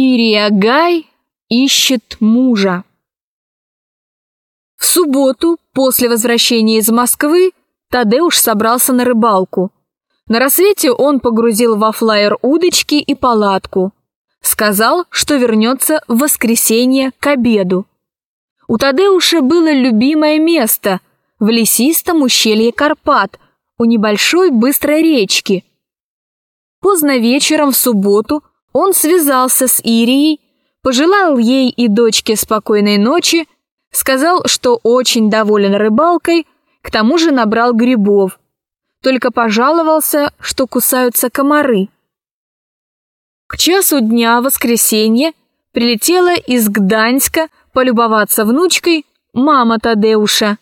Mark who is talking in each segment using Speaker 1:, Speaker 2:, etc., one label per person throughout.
Speaker 1: Ирия Гай ищет мужа. В субботу, после возвращения из Москвы, Тадеуш собрался на рыбалку. На рассвете он погрузил во флайер удочки и палатку. Сказал, что вернется в воскресенье к обеду. У Тадеуша было любимое место в лесистом ущелье Карпат, у небольшой быстрой речки. Поздно вечером в субботу он связался с Ирией, пожелал ей и дочке спокойной ночи, сказал, что очень доволен рыбалкой, к тому же набрал грибов, только пожаловался, что кусаются комары. К часу дня воскресенье прилетела из Гданьска полюбоваться внучкой мама Тадеуша.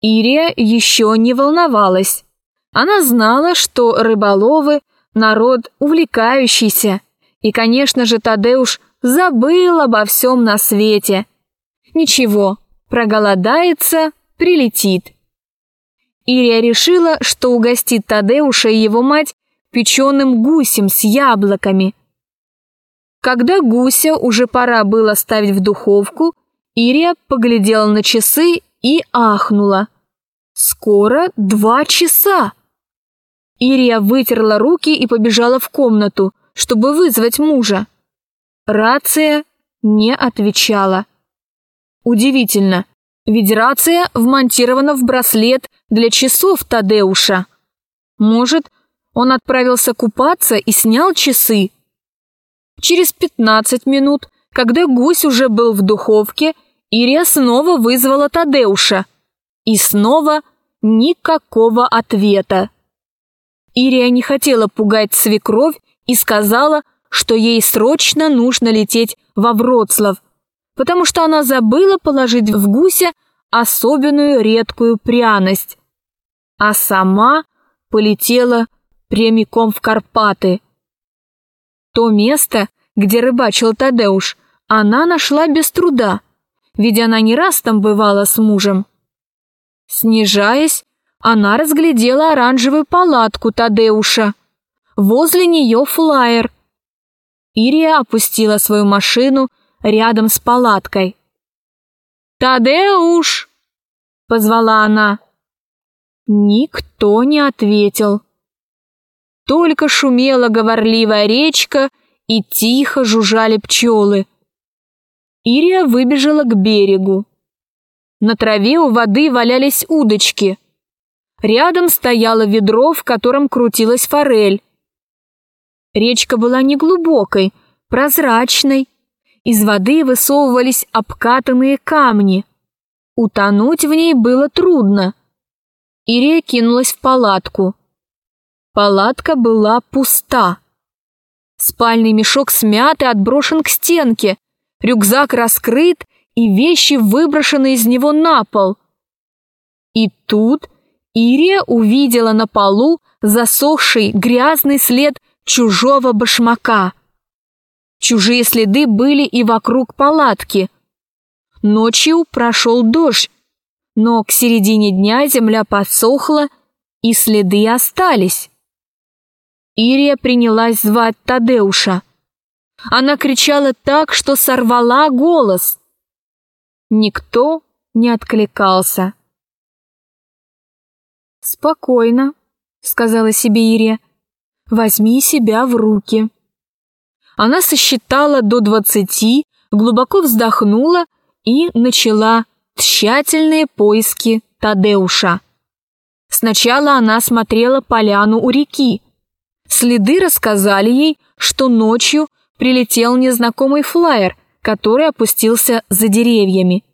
Speaker 1: Ирия еще не волновалась. Она знала, что рыболовы – народ увлекающийся, и, конечно же, Тадеуш забыл обо всем на свете. Ничего, проголодается, прилетит. Ирия решила, что угостит Тадеуша и его мать печеным гусем с яблоками. Когда гуся уже пора было ставить в духовку, Ирия поглядела на часы и ахнула. «Скоро два часа!» Ирия вытерла руки и побежала в комнату, чтобы вызвать мужа. Рация не отвечала. Удивительно, ведь рация вмонтирована в браслет для часов Тадеуша. Может, он отправился купаться и снял часы? Через 15 минут, когда гусь уже был в духовке, Ирия снова вызвала Тадеуша. И снова никакого ответа. Ирия не хотела пугать свекровь и сказала, что ей срочно нужно лететь во Вроцлав, потому что она забыла положить в гуся особенную редкую пряность, а сама полетела прямиком в Карпаты. То место, где рыбачил Тадеуш, она нашла без труда, ведь она не раз там бывала с мужем. Снижаясь, она разглядела оранжевую палатку Тадеуша. Возле нее флаер. Ирия опустила свою машину рядом с палаткой. «Тадеуш!» — позвала она. Никто не ответил. Только шумела говорливая речка и тихо жужжали пчелы. Ирия выбежала к берегу. На траве у воды валялись удочки. Рядом стояло ведро, в котором крутилась форель. Речка была неглубокой, прозрачной. Из воды высовывались обкатанные камни. Утонуть в ней было трудно. Ирия кинулась в палатку. Палатка была пуста. Спальный мешок смят и отброшен к стенке, рюкзак раскрыт и вещи выброшены из него на пол. И тут Ирия увидела на полу засохший грязный след чужого башмака. Чужие следы были и вокруг палатки. Ночью прошел дождь, но к середине дня земля подсохла, и следы остались. Ирия принялась звать Тадеуша. Она кричала так, что сорвала голос. Никто не откликался. «Спокойно», — сказала себе Ирия. «Возьми себя в руки». Она сосчитала до двадцати, глубоко вздохнула и начала тщательные поиски Тадеуша. Сначала она смотрела поляну у реки, Следы рассказали ей, что ночью прилетел незнакомый флайер, который опустился за деревьями.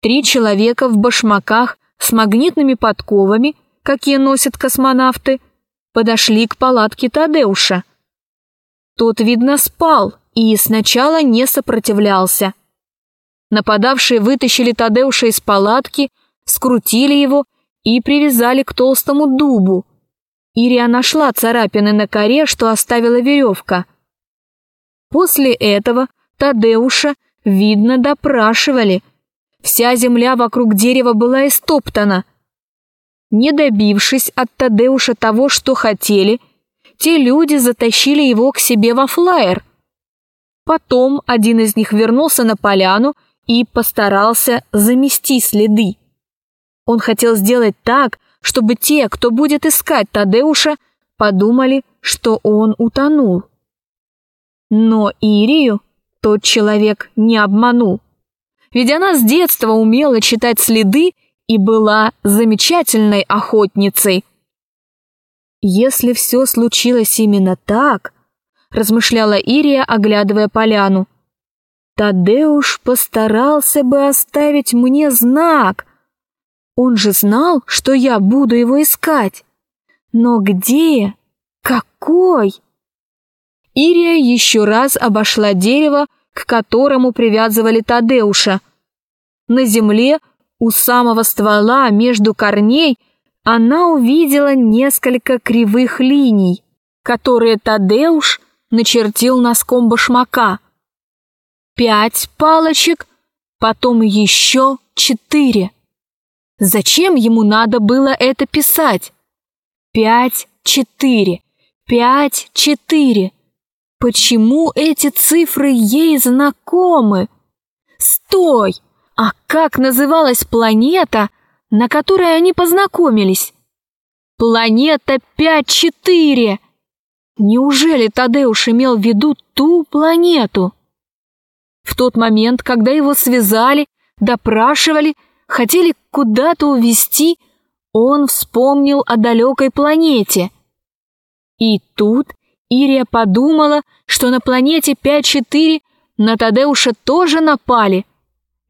Speaker 1: Три человека в башмаках с магнитными подковами, какие носят космонавты, подошли к палатке Тадеуша. Тот, видно, спал и сначала не сопротивлялся. Нападавшие вытащили Тадеуша из палатки, скрутили его и привязали к толстому дубу, Ирия нашла царапины на коре, что оставила веревка. После этого Тадеуша, видно, допрашивали. Вся земля вокруг дерева была истоптана. Не добившись от Тадеуша того, что хотели, те люди затащили его к себе во флайер. Потом один из них вернулся на поляну и постарался замести следы. Он хотел сделать так, чтобы те, кто будет искать Тадеуша, подумали, что он утонул. Но Ирию тот человек не обманул. Ведь она с детства умела читать следы и была замечательной охотницей. Если все случилось именно так, размышляла Ирия, оглядывая поляну, Тадеуш постарался бы оставить мне знак. Он же знал, что я буду его искать. Но где? Какой? Ирия еще раз обошла дерево, к которому привязывали Тадеуша. На земле, у самого ствола, между корней, она увидела несколько кривых линий, которые Тадеуш начертил носком башмака. Пять палочек, потом еще четыре. Зачем ему надо было это писать? Пять, четыре, пять, четыре. Почему эти цифры ей знакомы? Стой! А как называлась планета, на которой они познакомились? Планета 5-4! Неужели Тадеуш имел в виду ту планету? В тот момент, когда его связали, допрашивали, хотели куда-то увезти, он вспомнил о далекой планете. И тут Ирия подумала, что на планете 5-4 на Тадеуша тоже напали,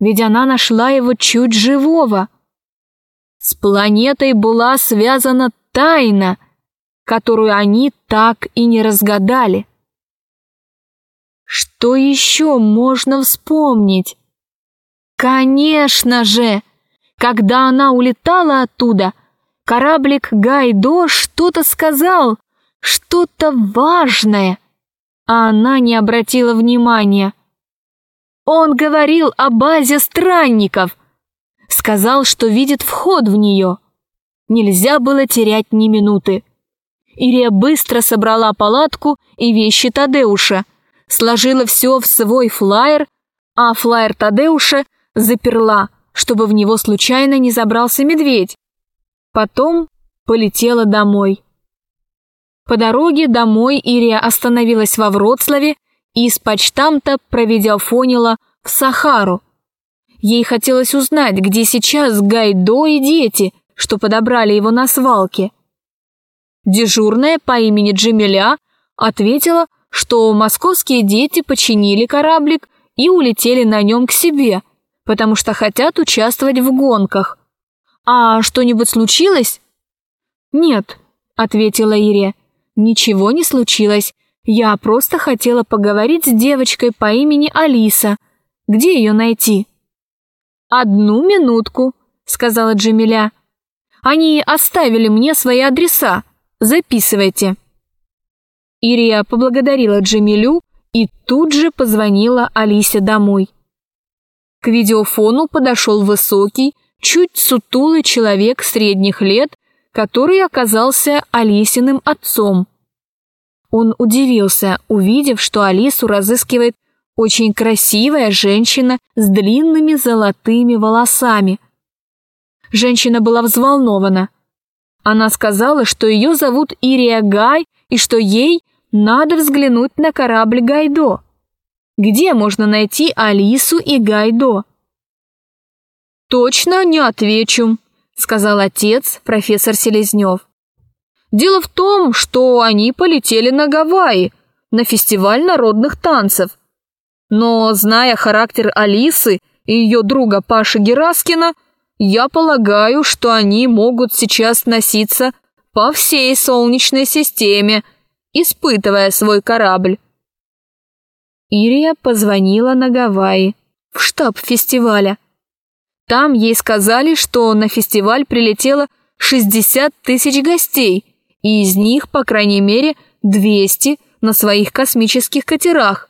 Speaker 1: ведь она нашла его чуть живого. С планетой была связана тайна, которую они так и не разгадали. Что еще можно вспомнить? Конечно же, когда она улетала оттуда, кораблик Гайдо что-то сказал, что-то важное, а она не обратила внимания. Он говорил о базе странников, сказал, что видит вход в нее. Нельзя было терять ни минуты. Ирия быстро собрала палатку и вещи Тадеуша, сложила все в свой флаер, а флаер Тадеуша заперла, чтобы в него случайно не забрался медведь. Потом полетела домой. По дороге домой Ирия остановилась во Вроцлаве из почтамта проведя в Сахару. Ей хотелось узнать, где сейчас Гайдо и дети, что подобрали его на свалке. Дежурная по имени Джемиля ответила, что московские дети починили кораблик и улетели на нем к себе, потому что хотят участвовать в гонках. «А что-нибудь случилось?» «Нет», — ответила Ирия. Ничего не случилось. Я просто хотела поговорить с девочкой по имени Алиса. Где ее найти? Одну минутку, сказала Джамиля. Они оставили мне свои адреса. Записывайте. Ирия поблагодарила Джамилю и тут же позвонила Алисе домой. К видеофону подошел высокий, чуть сутулый человек средних лет который оказался Алисиным отцом. Он удивился, увидев, что Алису разыскивает очень красивая женщина с длинными золотыми волосами. Женщина была взволнована. Она сказала, что ее зовут Ирия Гай и что ей надо взглянуть на корабль Гайдо. Где можно найти Алису и Гайдо? «Точно не отвечу», сказал отец, профессор Селезнев. Дело в том, что они полетели на Гавайи, на фестиваль народных танцев. Но, зная характер Алисы и ее друга Паши Гераскина, я полагаю, что они могут сейчас носиться по всей Солнечной системе, испытывая свой корабль. Ирия позвонила на Гавайи, в штаб фестиваля. Там ей сказали, что на фестиваль прилетело 60 тысяч гостей, и из них, по крайней мере, 200 на своих космических катерах.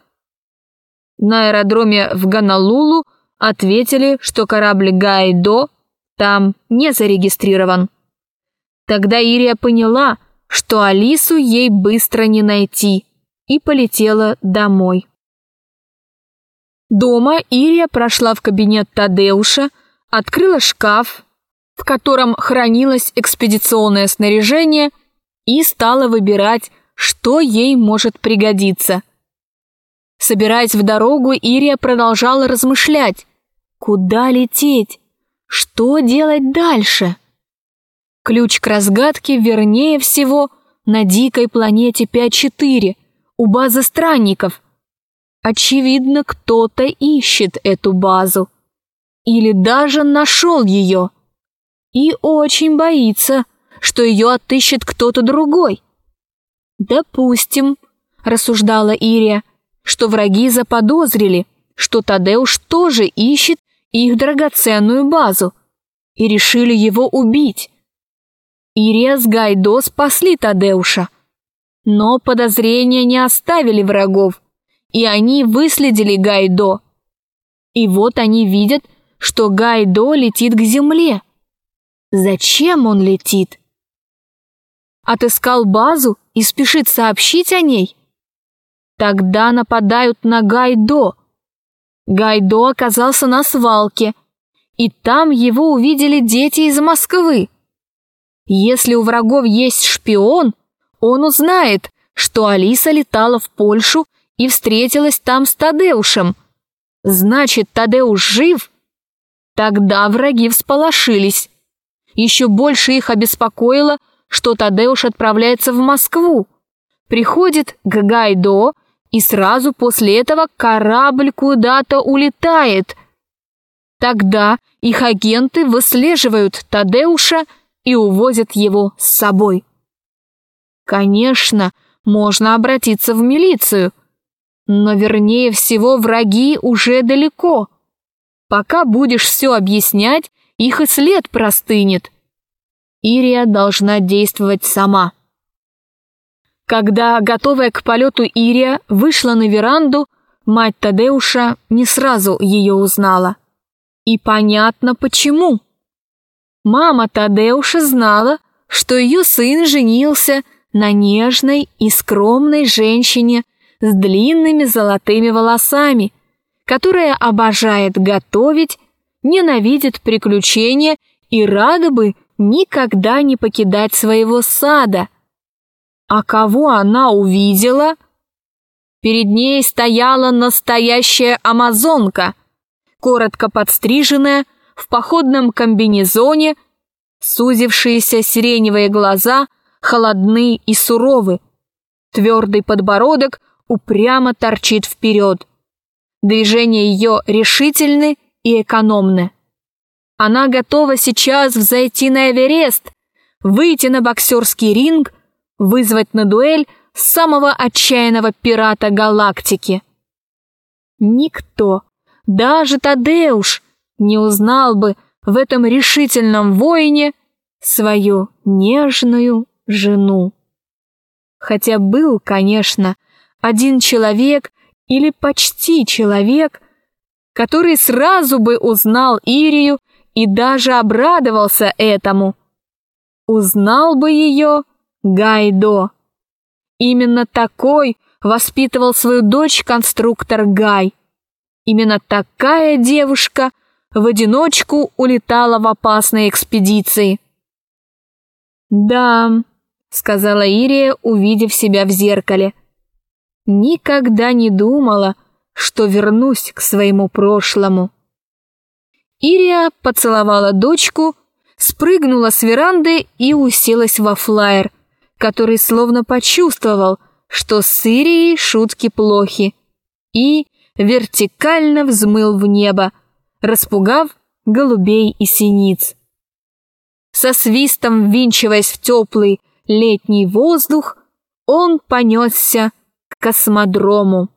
Speaker 1: На аэродроме в Ганалулу ответили, что корабль Гайдо там не зарегистрирован. Тогда Ирия поняла, что Алису ей быстро не найти, и полетела домой. Дома Ирия прошла в кабинет Тадеуша, открыла шкаф, в котором хранилось экспедиционное снаряжение, и стала выбирать, что ей может пригодиться. Собираясь в дорогу, Ирия продолжала размышлять. Куда лететь? Что делать дальше? Ключ к разгадке, вернее всего, на дикой планете 5-4, у базы странников. Очевидно, кто-то ищет эту базу. Или даже нашел ее. И очень боится, что ее отыщет кто-то другой. «Допустим», — рассуждала Ирия, что враги заподозрили, что Тадеуш тоже ищет их драгоценную базу и решили его убить. Ирия с Гайдо спасли Тадеуша, но подозрения не оставили врагов, и они выследили Гайдо. И вот они видят, что Гайдо летит к земле. Зачем он летит? Отыскал базу и спешит сообщить о ней? Тогда нападают на Гайдо. Гайдо оказался на свалке, и там его увидели дети из Москвы. Если у врагов есть шпион, он узнает, что Алиса летала в Польшу и встретилась там с Тадеушем. Значит, Тадеуш жив? Тогда враги всполошились. Еще больше их обеспокоило, что Тадеуш отправляется в Москву. Приходит Гайдо, и сразу после этого корабль куда-то улетает. Тогда их агенты выслеживают Тадеуша и увозят его с собой. Конечно, можно обратиться в милицию, но вернее всего враги уже далеко. Пока будешь все объяснять, их и след простынет. Ирия должна действовать сама. Когда, готовая к полету Ирия, вышла на веранду, мать Тадеуша не сразу ее узнала. И понятно почему. Мама Тадеуша знала, что ее сын женился на нежной и скромной женщине с длинными золотыми волосами, которая обожает готовить, ненавидит приключения и рада бы никогда не покидать своего сада. А кого она увидела? Перед ней стояла настоящая амазонка, коротко подстриженная, в походном комбинезоне, сузившиеся сиреневые глаза холодны и суровы, твердый подбородок упрямо торчит вперед. Движения ее решительны и экономны. Она готова сейчас взойти на Эверест, выйти на боксерский ринг, вызвать на дуэль самого отчаянного пирата галактики. Никто, даже Тадеуш, не узнал бы в этом решительном воине свою нежную жену. Хотя был, конечно, один человек или почти человек, который сразу бы узнал Ирию и даже обрадовался этому. Узнал бы ее Гайдо. Именно такой воспитывал свою дочь конструктор Гай. Именно такая девушка в одиночку улетала в опасные экспедиции. «Да», — сказала Ирия, увидев себя в зеркале, — «никогда не думала, что вернусь к своему прошлому». Ирия поцеловала дочку, спрыгнула с веранды и уселась во флайер, который словно почувствовал, что с Ирией шутки плохи, и вертикально взмыл в небо, распугав голубей и синиц. Со свистом ввинчиваясь в теплый летний воздух, он понесся к космодрому.